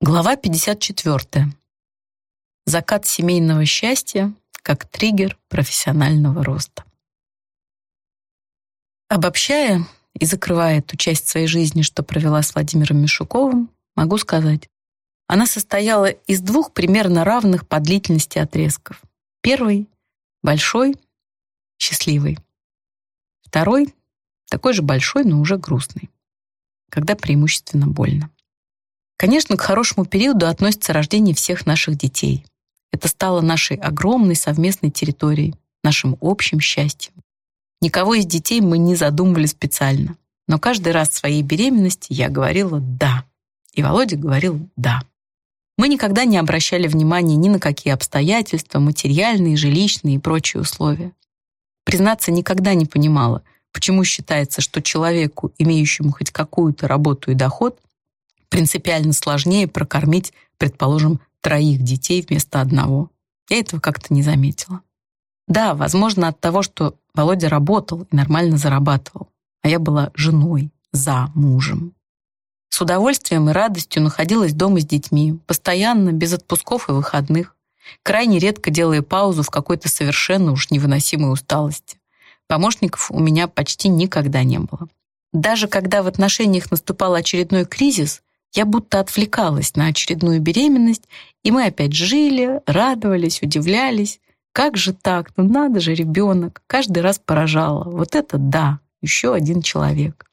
Глава 54. Закат семейного счастья как триггер профессионального роста. Обобщая и закрывая ту часть своей жизни, что провела с Владимиром Мишуковым, могу сказать, она состояла из двух примерно равных по длительности отрезков. Первый — большой, счастливый. Второй — такой же большой, но уже грустный, когда преимущественно больно. Конечно, к хорошему периоду относится рождение всех наших детей. Это стало нашей огромной совместной территорией, нашим общим счастьем. Никого из детей мы не задумывали специально. Но каждый раз в своей беременности я говорила «да». И Володя говорил «да». Мы никогда не обращали внимания ни на какие обстоятельства, материальные, жилищные и прочие условия. Признаться, никогда не понимала, почему считается, что человеку, имеющему хоть какую-то работу и доход, принципиально сложнее прокормить, предположим, троих детей вместо одного. Я этого как-то не заметила. Да, возможно, от того, что Володя работал и нормально зарабатывал, а я была женой, за мужем. С удовольствием и радостью находилась дома с детьми, постоянно, без отпусков и выходных, крайне редко делая паузу в какой-то совершенно уж невыносимой усталости. Помощников у меня почти никогда не было. Даже когда в отношениях наступал очередной кризис, я будто отвлекалась на очередную беременность, и мы опять жили, радовались, удивлялись. Как же так? Ну надо же, ребенок. Каждый раз поражало. Вот это да, еще один человек.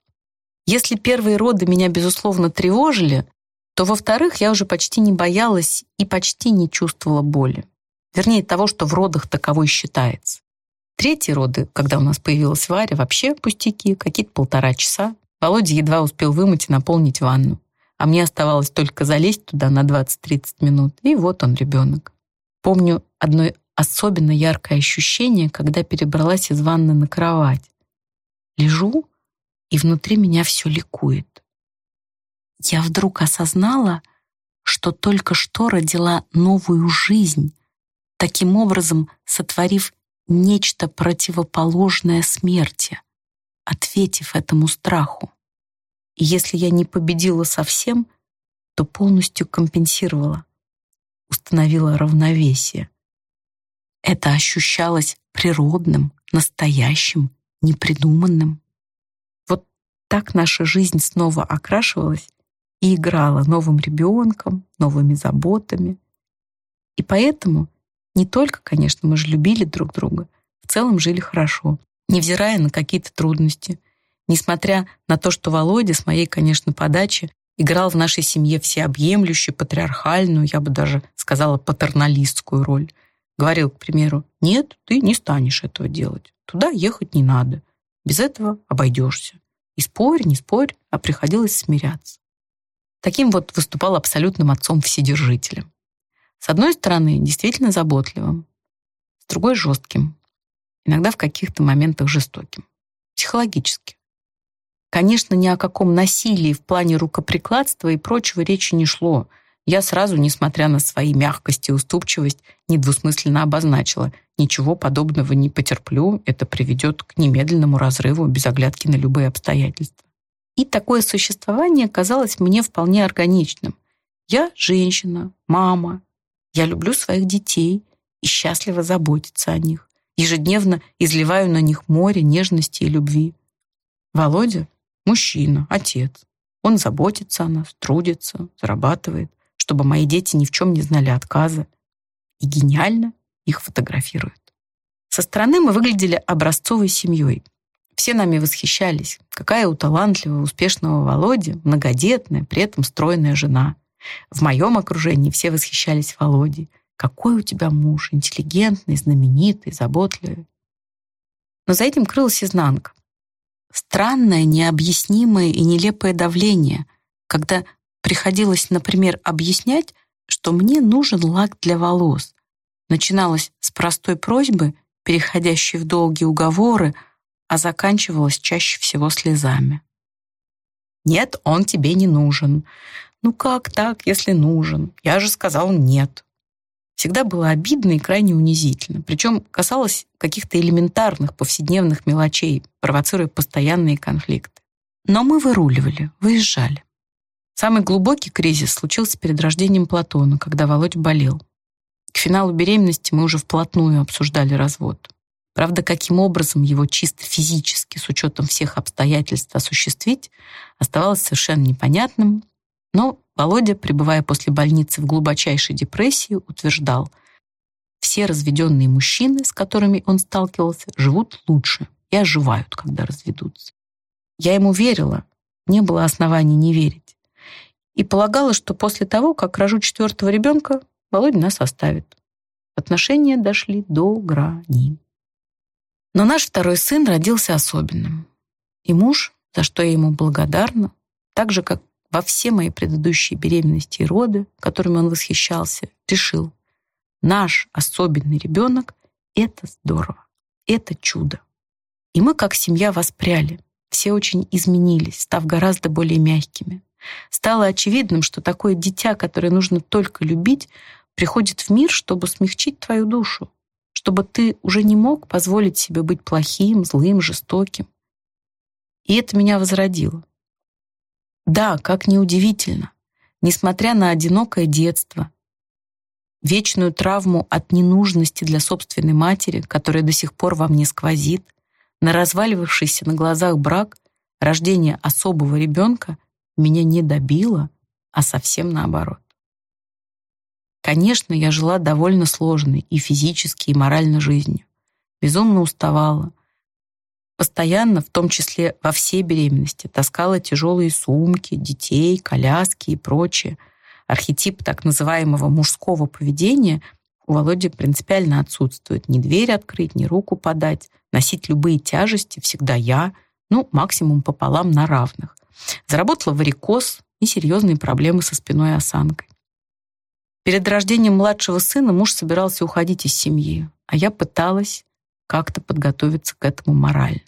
Если первые роды меня, безусловно, тревожили, то, во-вторых, я уже почти не боялась и почти не чувствовала боли. Вернее, того, что в родах таковой считается. Третьи роды, когда у нас появилась Варя, вообще пустяки, какие-то полтора часа. Володя едва успел вымыть и наполнить ванну а мне оставалось только залезть туда на 20-30 минут, и вот он, ребенок. Помню одно особенно яркое ощущение, когда перебралась из ванны на кровать. Лежу, и внутри меня все ликует. Я вдруг осознала, что только что родила новую жизнь, таким образом сотворив нечто противоположное смерти, ответив этому страху. И если я не победила совсем, то полностью компенсировала, установила равновесие. Это ощущалось природным, настоящим, непридуманным. Вот так наша жизнь снова окрашивалась и играла новым ребенком, новыми заботами. И поэтому не только, конечно, мы же любили друг друга, в целом жили хорошо, невзирая на какие-то трудности, Несмотря на то, что Володя с моей, конечно, подачи играл в нашей семье всеобъемлющую, патриархальную, я бы даже сказала, патерналистскую роль. Говорил, к примеру, нет, ты не станешь этого делать. Туда ехать не надо. Без этого обойдешься. И спорь, не спорь, а приходилось смиряться. Таким вот выступал абсолютным отцом-вседержителем. С одной стороны, действительно заботливым, с другой — жестким, иногда в каких-то моментах жестоким, психологически. Конечно, ни о каком насилии в плане рукоприкладства и прочего речи не шло. Я сразу, несмотря на свои мягкость и уступчивость, недвусмысленно обозначила. Ничего подобного не потерплю, это приведет к немедленному разрыву без оглядки на любые обстоятельства. И такое существование казалось мне вполне органичным. Я женщина, мама. Я люблю своих детей и счастливо заботиться о них. Ежедневно изливаю на них море нежности и любви. Володя Мужчина, отец. Он заботится о нас, трудится, зарабатывает, чтобы мои дети ни в чем не знали отказа. И гениально их фотографирует. Со стороны мы выглядели образцовой семьей. Все нами восхищались. Какая у талантливого, успешного Володи многодетная, при этом стройная жена. В моем окружении все восхищались Володей. Какой у тебя муж, интеллигентный, знаменитый, заботливый. Но за этим крылась изнанка. Странное, необъяснимое и нелепое давление, когда приходилось, например, объяснять, что мне нужен лак для волос. Начиналось с простой просьбы, переходящей в долгие уговоры, а заканчивалось чаще всего слезами. «Нет, он тебе не нужен». «Ну как так, если нужен? Я же сказал нет» всегда было обидно и крайне унизительно. Причем касалось каких-то элементарных повседневных мелочей, провоцируя постоянные конфликты. Но мы выруливали, выезжали. Самый глубокий кризис случился перед рождением Платона, когда Володь болел. К финалу беременности мы уже вплотную обсуждали развод. Правда, каким образом его чисто физически, с учетом всех обстоятельств, осуществить, оставалось совершенно непонятным, но Володя, пребывая после больницы в глубочайшей депрессии, утверждал, все разведенные мужчины, с которыми он сталкивался, живут лучше и оживают, когда разведутся. Я ему верила, не было оснований не верить. И полагала, что после того, как рожу четвертого ребенка, Володя нас оставит. Отношения дошли до грани. Но наш второй сын родился особенным. И муж, за что я ему благодарна, так же, как во все мои предыдущие беременности и роды, которыми он восхищался, решил, наш особенный ребенок — это здорово, это чудо. И мы как семья воспряли, все очень изменились, став гораздо более мягкими. Стало очевидным, что такое дитя, которое нужно только любить, приходит в мир, чтобы смягчить твою душу, чтобы ты уже не мог позволить себе быть плохим, злым, жестоким. И это меня возродило. Да, как неудивительно, несмотря на одинокое детство, вечную травму от ненужности для собственной матери, которая до сих пор во мне сквозит, на разваливавшийся на глазах брак, рождение особого ребенка меня не добило, а совсем наоборот. Конечно, я жила довольно сложной и физически, и морально жизнью. Безумно уставала, Постоянно, в том числе во всей беременности, таскала тяжелые сумки, детей, коляски и прочее. Архетип так называемого мужского поведения у Володи принципиально отсутствует. Ни дверь открыть, ни руку подать. Носить любые тяжести всегда я, ну, максимум пополам на равных. Заработала варикоз и серьезные проблемы со спиной и осанкой. Перед рождением младшего сына муж собирался уходить из семьи, а я пыталась как-то подготовиться к этому морально.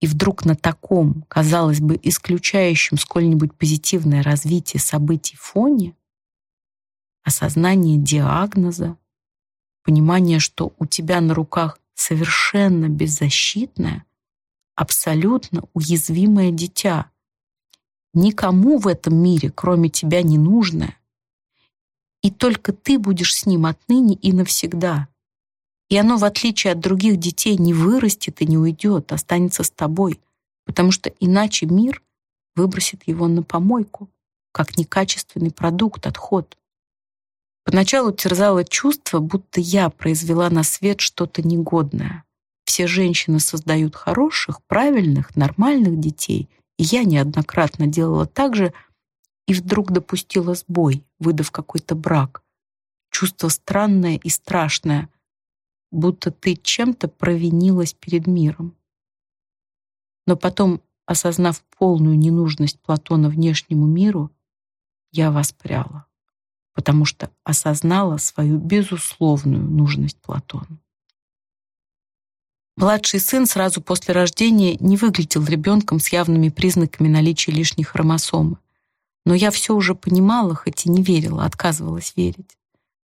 И вдруг на таком, казалось бы, исключающем сколь-нибудь позитивное развитие событий фоне осознание диагноза, понимание, что у тебя на руках совершенно беззащитное, абсолютно уязвимое дитя, никому в этом мире, кроме тебя, не нужное, и только ты будешь с ним отныне и навсегда. И оно, в отличие от других детей, не вырастет и не уйдет, останется с тобой, потому что иначе мир выбросит его на помойку, как некачественный продукт, отход. Поначалу терзало чувство, будто я произвела на свет что-то негодное. Все женщины создают хороших, правильных, нормальных детей, и я неоднократно делала так же, и вдруг допустила сбой, выдав какой-то брак. Чувство странное и страшное, будто ты чем-то провинилась перед миром. Но потом, осознав полную ненужность Платона внешнему миру, я воспряла, потому что осознала свою безусловную нужность Платону. Младший сын сразу после рождения не выглядел ребенком с явными признаками наличия лишней хромосомы. Но я все уже понимала, хоть и не верила, отказывалась верить.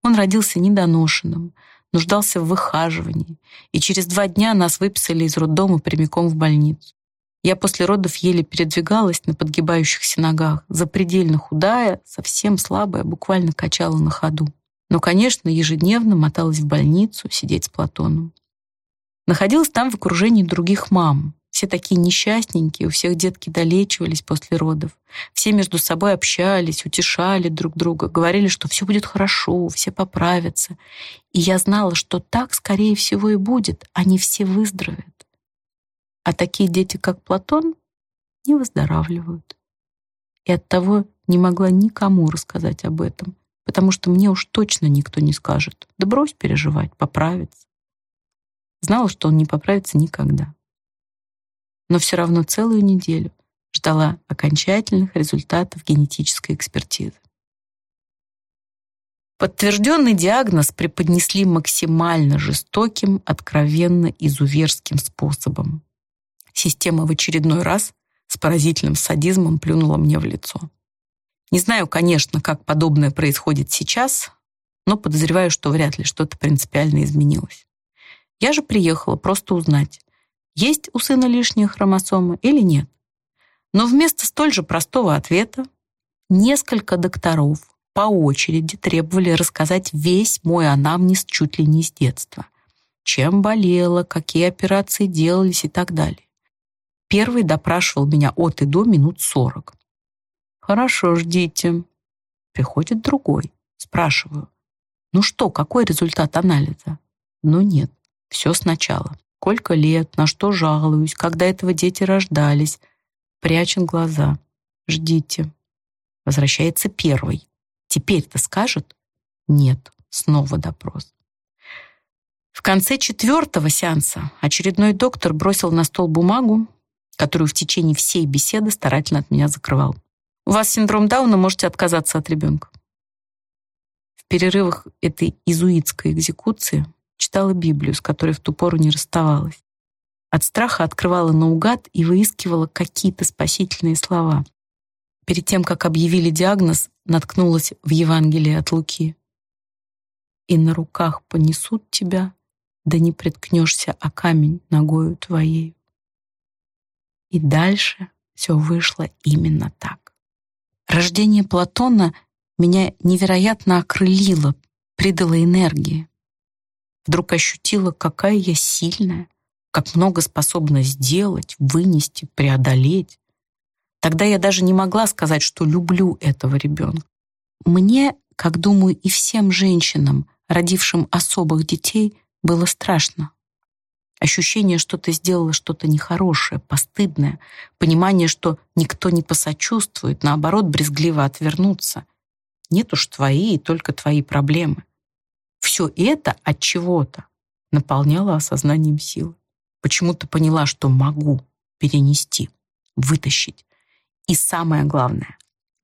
Он родился недоношенным, нуждался в выхаживании, и через два дня нас выписали из роддома прямиком в больницу. Я после родов еле передвигалась на подгибающихся ногах, запредельно худая, совсем слабая, буквально качала на ходу. Но, конечно, ежедневно моталась в больницу сидеть с Платоном. Находилась там в окружении других мам, все такие несчастненькие, у всех детки долечивались после родов. Все между собой общались, утешали друг друга, говорили, что все будет хорошо, все поправятся. И я знала, что так, скорее всего, и будет. Они все выздоровеют. А такие дети, как Платон, не выздоравливают. И оттого не могла никому рассказать об этом, потому что мне уж точно никто не скажет. Да брось переживать, поправится. Знала, что он не поправится никогда но все равно целую неделю ждала окончательных результатов генетической экспертизы. Подтвержденный диагноз преподнесли максимально жестоким, откровенно изуверским способом. Система в очередной раз с поразительным садизмом плюнула мне в лицо. Не знаю, конечно, как подобное происходит сейчас, но подозреваю, что вряд ли что-то принципиально изменилось. Я же приехала просто узнать, есть у сына лишние хромосомы или нет. Но вместо столь же простого ответа Несколько докторов по очереди требовали рассказать весь мой анамнез чуть ли не с детства. Чем болела, какие операции делались и так далее. Первый допрашивал меня от и до минут сорок. «Хорошо, ждите». Приходит другой. Спрашиваю. «Ну что, какой результат анализа?» «Ну нет, все сначала. Сколько лет, на что жалуюсь, когда этого дети рождались. Прячем глаза. Ждите». Возвращается первый. «Теперь-то скажет?» «Нет». Снова допрос. В конце четвертого сеанса очередной доктор бросил на стол бумагу, которую в течение всей беседы старательно от меня закрывал. У вас синдром Дауна, можете отказаться от ребенка. В перерывах этой изуитской экзекуции читала Библию, с которой в ту пору не расставалась. От страха открывала наугад и выискивала какие-то спасительные слова. Перед тем, как объявили диагноз, наткнулась в Евангелие от Луки. «И на руках понесут тебя, да не приткнешься о камень ногою твоей». И дальше все вышло именно так. Рождение Платона меня невероятно окрылило, придало энергии. Вдруг ощутила, какая я сильная, как много способна сделать, вынести, преодолеть. Тогда я даже не могла сказать, что люблю этого ребенка. Мне, как думаю, и всем женщинам, родившим особых детей, было страшно. Ощущение, что ты сделала что-то нехорошее, постыдное, понимание, что никто не посочувствует, наоборот, брезгливо отвернуться. Нет уж твои и только твои проблемы. Все это от чего-то наполняло осознанием силы. Почему-то поняла, что могу перенести, вытащить. И самое главное,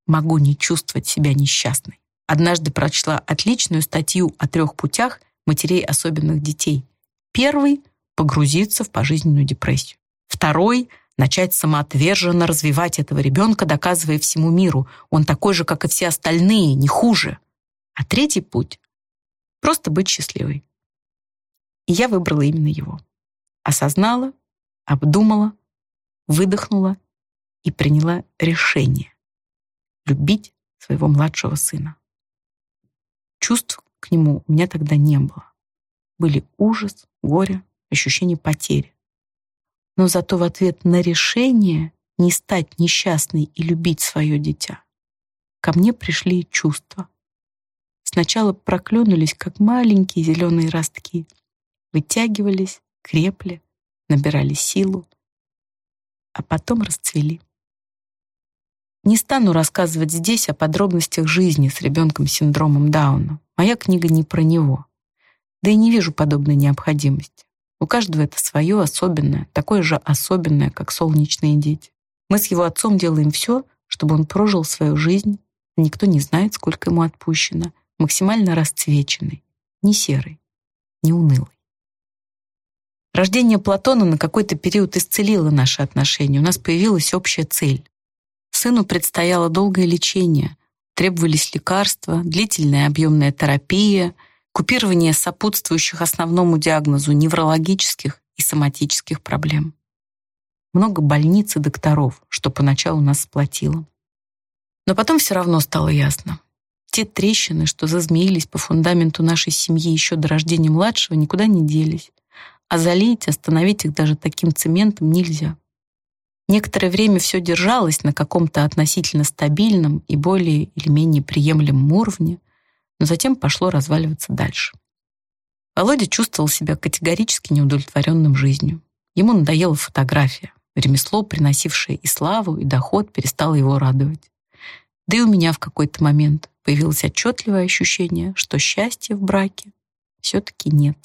могу не чувствовать себя несчастной. Однажды прочла отличную статью о трех путях матерей особенных детей. Первый — погрузиться в пожизненную депрессию. Второй — начать самоотверженно развивать этого ребенка, доказывая всему миру, он такой же, как и все остальные, не хуже. А третий путь — просто быть счастливой. И я выбрала именно его. Осознала, обдумала, выдохнула и приняла решение любить своего младшего сына. Чувств к нему у меня тогда не было. Были ужас, горе, ощущение потери. Но зато в ответ на решение не стать несчастной и любить свое дитя, ко мне пришли чувства. Сначала проклюнулись, как маленькие зеленые ростки, вытягивались, крепли, набирали силу, а потом расцвели. Не стану рассказывать здесь о подробностях жизни с ребенком с синдромом Дауна. Моя книга не про него. Да и не вижу подобной необходимости. У каждого это свое особенное, такое же особенное, как солнечные дети. Мы с его отцом делаем все, чтобы он прожил свою жизнь, никто не знает, сколько ему отпущено, максимально расцвеченный, не серый, не унылый. Рождение Платона на какой-то период исцелило наши отношения, у нас появилась общая цель. Сыну предстояло долгое лечение, требовались лекарства, длительная объемная терапия — купирование сопутствующих основному диагнозу неврологических и соматических проблем. Много больниц и докторов, что поначалу нас сплотило. Но потом все равно стало ясно. Те трещины, что зазмеились по фундаменту нашей семьи еще до рождения младшего, никуда не делись. А залить, остановить их даже таким цементом нельзя. Некоторое время все держалось на каком-то относительно стабильном и более или менее приемлемом уровне, но затем пошло разваливаться дальше. Володя чувствовал себя категорически неудовлетворенным жизнью. Ему надоела фотография. Ремесло, приносившее и славу, и доход, перестало его радовать. Да и у меня в какой-то момент появилось отчетливое ощущение, что счастья в браке все-таки нет.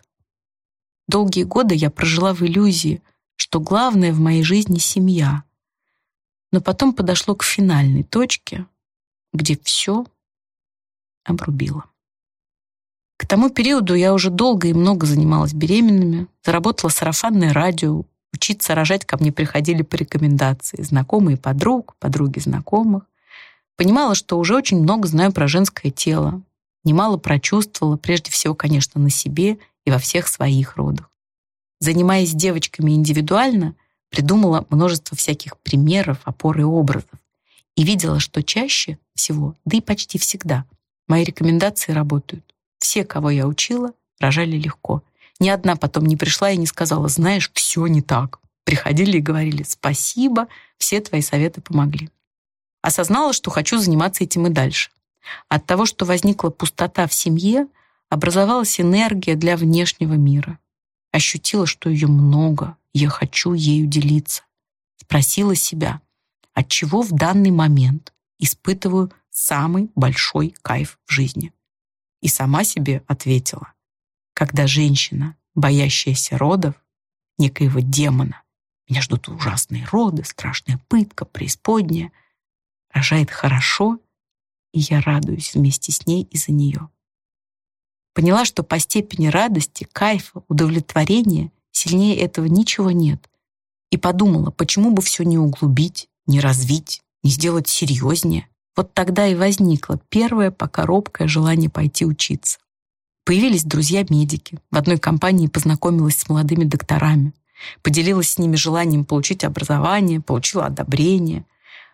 Долгие годы я прожила в иллюзии, что главное в моей жизни — семья. Но потом подошло к финальной точке, где все обрубила. К тому периоду я уже долго и много занималась беременными, заработала сарафанное радио, учиться рожать ко мне приходили по рекомендации, знакомые подруг, подруги знакомых. Понимала, что уже очень много знаю про женское тело, немало прочувствовала, прежде всего, конечно, на себе и во всех своих родах. Занимаясь девочками индивидуально, придумала множество всяких примеров, опор и образов. и видела, что чаще всего, да и почти всегда, мои рекомендации работают. Все, кого я учила, рожали легко. Ни одна потом не пришла и не сказала, знаешь, все не так. Приходили и говорили, спасибо, все твои советы помогли. Осознала, что хочу заниматься этим и дальше. От того, что возникла пустота в семье, образовалась энергия для внешнего мира. Ощутила, что ее много, я хочу ею делиться. Спросила себя, от чего в данный момент испытываю самый большой кайф в жизни. И сама себе ответила, когда женщина, боящаяся родов, некоего демона, меня ждут ужасные роды, страшная пытка, преисподняя, рожает хорошо, и я радуюсь вместе с ней и за нее. Поняла, что по степени радости, кайфа, удовлетворения сильнее этого ничего нет. И подумала, почему бы все не углубить, не развить, не сделать серьезнее. Вот тогда и возникло первое пока робкое желание пойти учиться. Появились друзья-медики. В одной компании познакомилась с молодыми докторами. Поделилась с ними желанием получить образование, получила одобрение.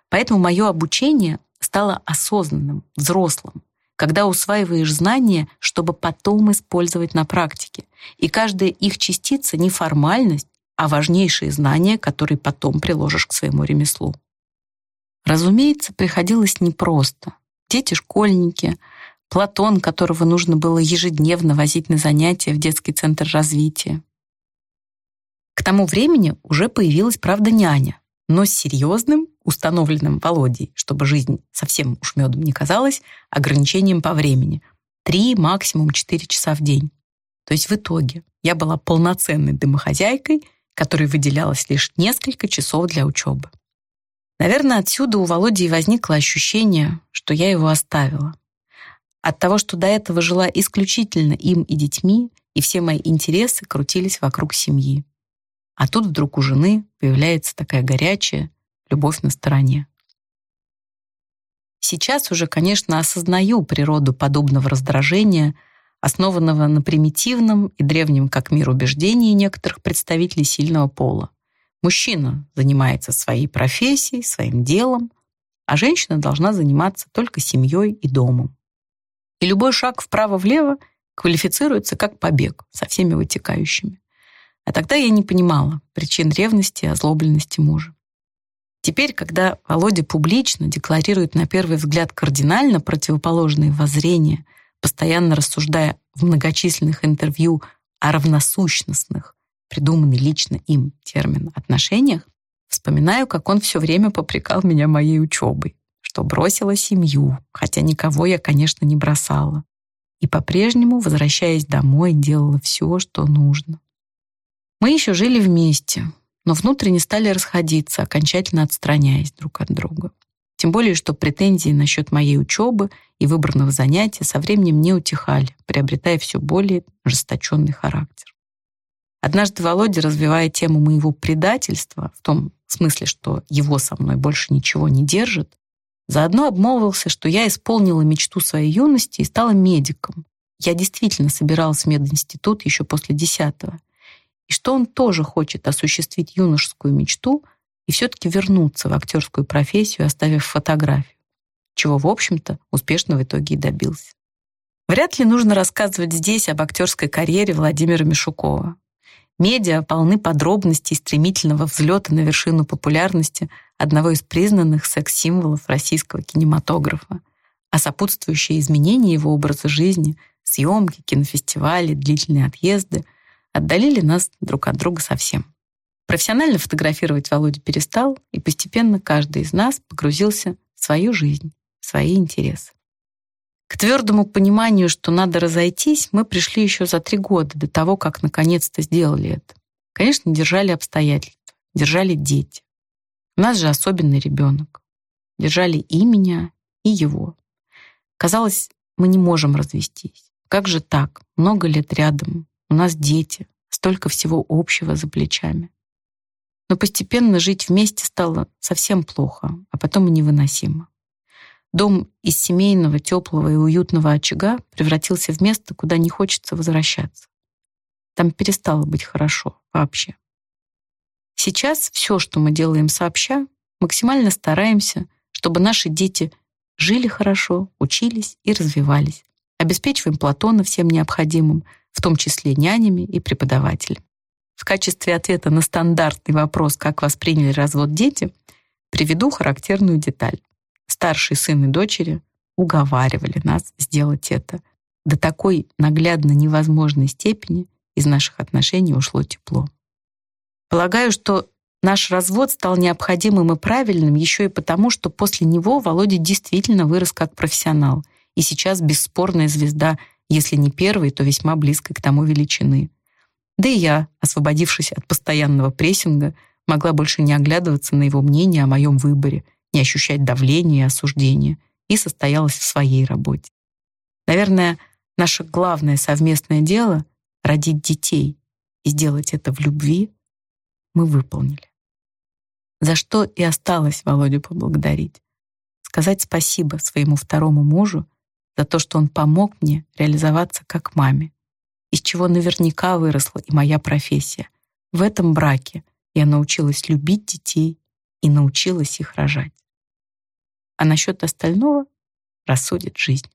Поэтому мое обучение стало осознанным, взрослым, когда усваиваешь знания, чтобы потом использовать на практике. И каждая их частица не формальность, а важнейшие знания, которые потом приложишь к своему ремеслу. Разумеется, приходилось непросто. Дети-школьники, Платон, которого нужно было ежедневно возить на занятия в детский центр развития. К тому времени уже появилась, правда, няня, но с серьезным, установленным Володей, чтобы жизнь совсем уж медом не казалась, ограничением по времени. Три, максимум четыре часа в день. То есть в итоге я была полноценной домохозяйкой, которой выделялось лишь несколько часов для учебы. Наверное, отсюда у Володи возникло ощущение, что я его оставила. От того, что до этого жила исключительно им и детьми, и все мои интересы крутились вокруг семьи. А тут вдруг у жены появляется такая горячая любовь на стороне. Сейчас уже, конечно, осознаю природу подобного раздражения, основанного на примитивном и древнем как мир убеждении некоторых представителей сильного пола. Мужчина занимается своей профессией, своим делом, а женщина должна заниматься только семьей и домом. И любой шаг вправо-влево квалифицируется как побег со всеми вытекающими. А тогда я не понимала причин ревности и озлобленности мужа. Теперь, когда Володя публично декларирует на первый взгляд кардинально противоположные воззрения, постоянно рассуждая в многочисленных интервью о равносущностных, придуманный лично им термин отношениях, вспоминаю, как он все время попрекал меня моей учебой, что бросила семью, хотя никого я, конечно, не бросала. И по-прежнему, возвращаясь домой, делала все, что нужно. Мы еще жили вместе, но внутренне стали расходиться, окончательно отстраняясь друг от друга. Тем более, что претензии насчет моей учебы и выбранного занятия со временем не утихали, приобретая все более ожесточенный характер. Однажды Володя, развивая тему моего предательства, в том смысле, что его со мной больше ничего не держит, заодно обмолвился, что я исполнила мечту своей юности и стала медиком. Я действительно собиралась в мединститут еще после десятого и что он тоже хочет осуществить юношескую мечту и все-таки вернуться в актерскую профессию, оставив фотографию, чего, в общем-то, успешно в итоге и добился. Вряд ли нужно рассказывать здесь об актерской карьере Владимира Мишукова. Медиа полны подробностей стремительного взлета на вершину популярности одного из признанных секс-символов российского кинематографа, а сопутствующие изменения его образа жизни, съемки, кинофестивали, длительные отъезды — отдалили нас друг от друга совсем. Профессионально фотографировать Володя перестал, и постепенно каждый из нас погрузился в свою жизнь, в свои интересы. К твердому пониманию, что надо разойтись, мы пришли еще за три года до того, как наконец-то сделали это. Конечно, держали обстоятельства, держали дети. У нас же особенный ребенок. Держали и меня, и его. Казалось, мы не можем развестись. Как же так? Много лет рядом, у нас дети, столько всего общего за плечами. Но постепенно жить вместе стало совсем плохо, а потом и невыносимо. Дом из семейного, теплого и уютного очага превратился в место, куда не хочется возвращаться. Там перестало быть хорошо вообще. Сейчас все, что мы делаем сообща, максимально стараемся, чтобы наши дети жили хорошо, учились и развивались. Обеспечиваем Платона всем необходимым, в том числе нянями и преподавателями. В качестве ответа на стандартный вопрос, как восприняли развод дети, приведу характерную деталь. Старший сын и дочери уговаривали нас сделать это. До такой наглядно невозможной степени из наших отношений ушло тепло. Полагаю, что наш развод стал необходимым и правильным еще и потому, что после него Володя действительно вырос как профессионал и сейчас бесспорная звезда, если не первой, то весьма близкой к тому величины. Да и я, освободившись от постоянного прессинга, могла больше не оглядываться на его мнение о моем выборе, не ощущать давления и осуждения, и состоялась в своей работе. Наверное, наше главное совместное дело — родить детей и сделать это в любви — мы выполнили. За что и осталось Володю поблагодарить. Сказать спасибо своему второму мужу за то, что он помог мне реализоваться как маме, из чего наверняка выросла и моя профессия. В этом браке я научилась любить детей и научилась их рожать. А насчет остального рассудит жизнь.